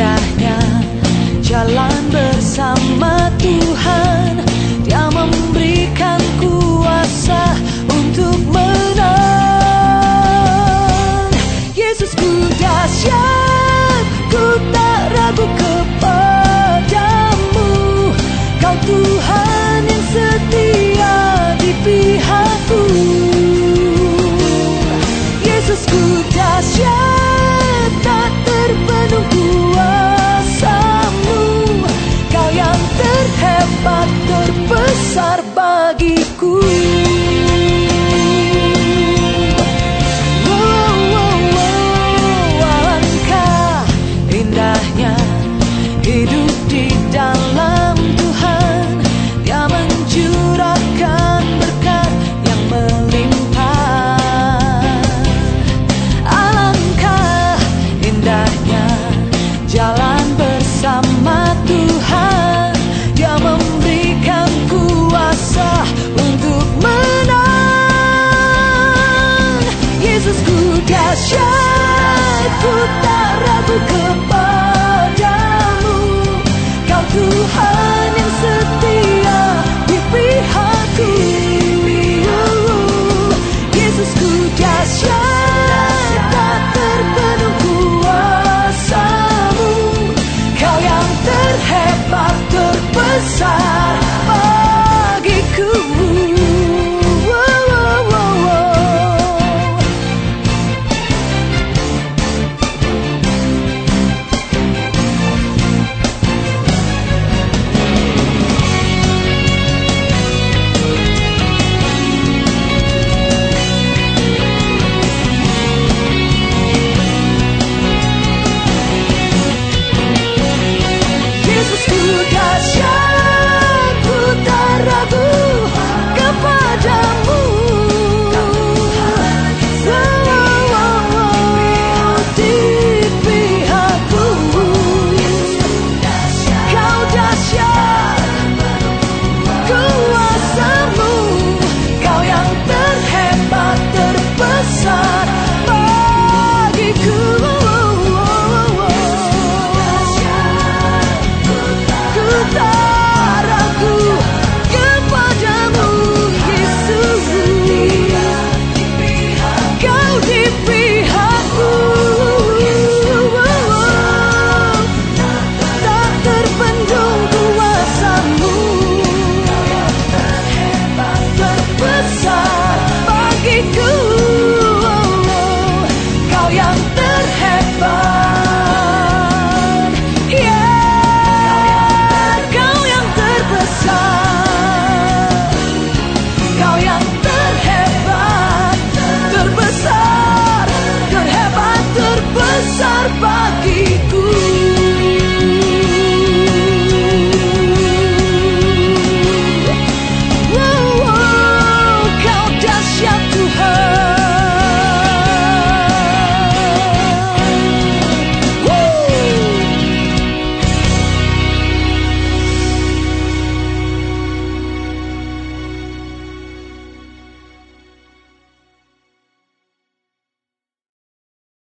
indahnya jalan bersama.